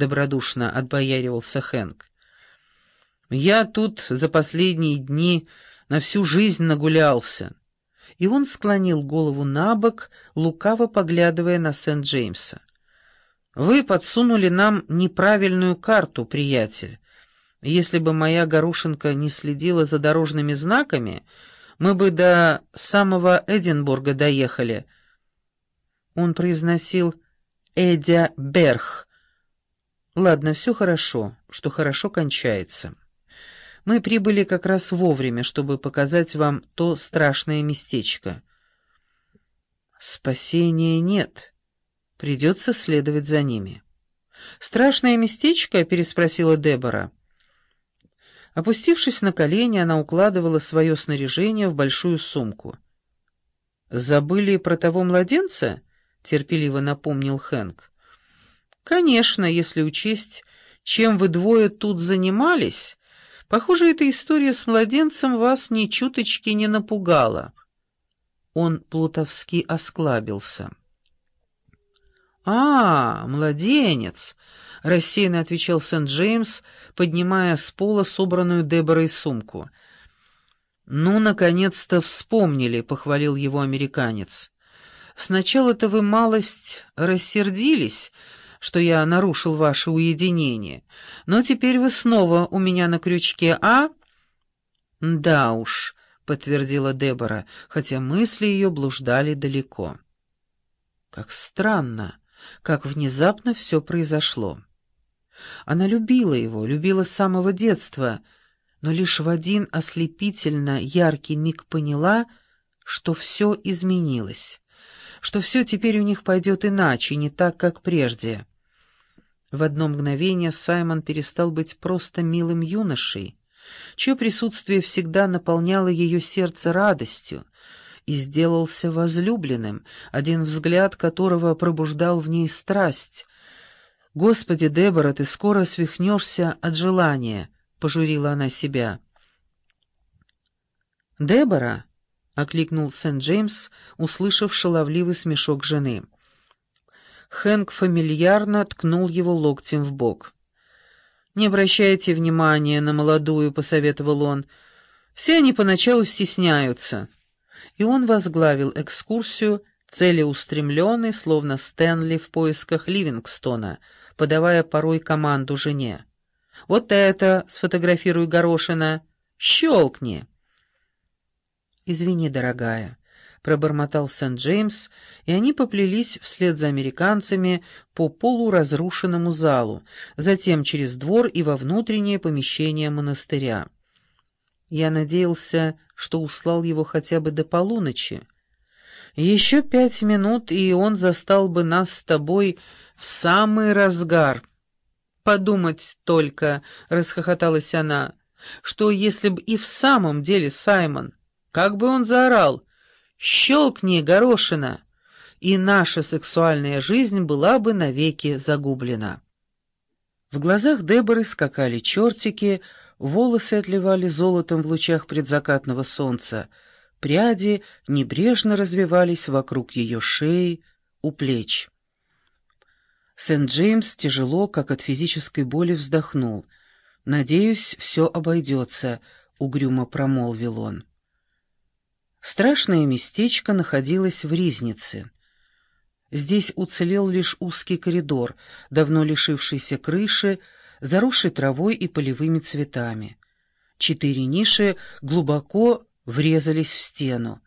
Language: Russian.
добродушно отбояривался Хэнк. «Я тут за последние дни на всю жизнь нагулялся». И он склонил голову на бок, лукаво поглядывая на Сент-Джеймса. «Вы подсунули нам неправильную карту, приятель. Если бы моя горошинка не следила за дорожными знаками, мы бы до самого Эдинбурга доехали». Он произносил «Эдя Берх». «Ладно, все хорошо, что хорошо кончается». Мы прибыли как раз вовремя, чтобы показать вам то страшное местечко. Спасения нет. Придется следовать за ними. «Страшное местечко?» — переспросила Дебора. Опустившись на колени, она укладывала свое снаряжение в большую сумку. «Забыли про того младенца?» — терпеливо напомнил Хэнк. «Конечно, если учесть, чем вы двое тут занимались, Похоже, эта история с младенцем вас ни чуточки не напугала. Он плутовски осклабился. «А, младенец!» — рассеянно отвечал Сент-Джеймс, поднимая с пола собранную Деборой сумку. «Ну, наконец-то вспомнили», — похвалил его американец. «Сначала-то вы малость рассердились, что я нарушил ваше уединение. Но теперь вы снова у меня на крючке, а?» «Да уж», — подтвердила Дебора, хотя мысли ее блуждали далеко. Как странно, как внезапно все произошло. Она любила его, любила с самого детства, но лишь в один ослепительно яркий миг поняла, что все изменилось, что все теперь у них пойдет иначе, не так, как прежде. В одно мгновение Саймон перестал быть просто милым юношей, чье присутствие всегда наполняло ее сердце радостью, и сделался возлюбленным, один взгляд которого пробуждал в ней страсть. «Господи, Дебора, ты скоро свихнешься от желания», — пожурила она себя. «Дебора», — окликнул Сент-Джеймс, услышав шаловливый смешок жены, — Хэнк фамильярно ткнул его локтем в бок. «Не обращайте внимания на молодую», — посоветовал он. «Все они поначалу стесняются». И он возглавил экскурсию, целеустремленный, словно Стэнли в поисках Ливингстона, подавая порой команду жене. «Вот это сфотографируй Горошина! Щелкни!» «Извини, дорогая». — пробормотал Сент-Джеймс, и они поплелись вслед за американцами по полуразрушенному залу, затем через двор и во внутреннее помещение монастыря. Я надеялся, что услал его хотя бы до полуночи. Еще пять минут, и он застал бы нас с тобой в самый разгар. «Подумать только», — расхохоталась она, — «что если бы и в самом деле Саймон, как бы он заорал, — Щелкни, горошина, и наша сексуальная жизнь была бы навеки загублена. В глазах Деборы скакали чертики, волосы отливали золотом в лучах предзакатного солнца, пряди небрежно развивались вокруг ее шеи, у плеч. Сент-Джеймс тяжело, как от физической боли, вздохнул. «Надеюсь, все обойдется», — угрюмо промолвил он. Страшное местечко находилось в Ризнице. Здесь уцелел лишь узкий коридор, давно лишившийся крыши, заросший травой и полевыми цветами. Четыре ниши глубоко врезались в стену.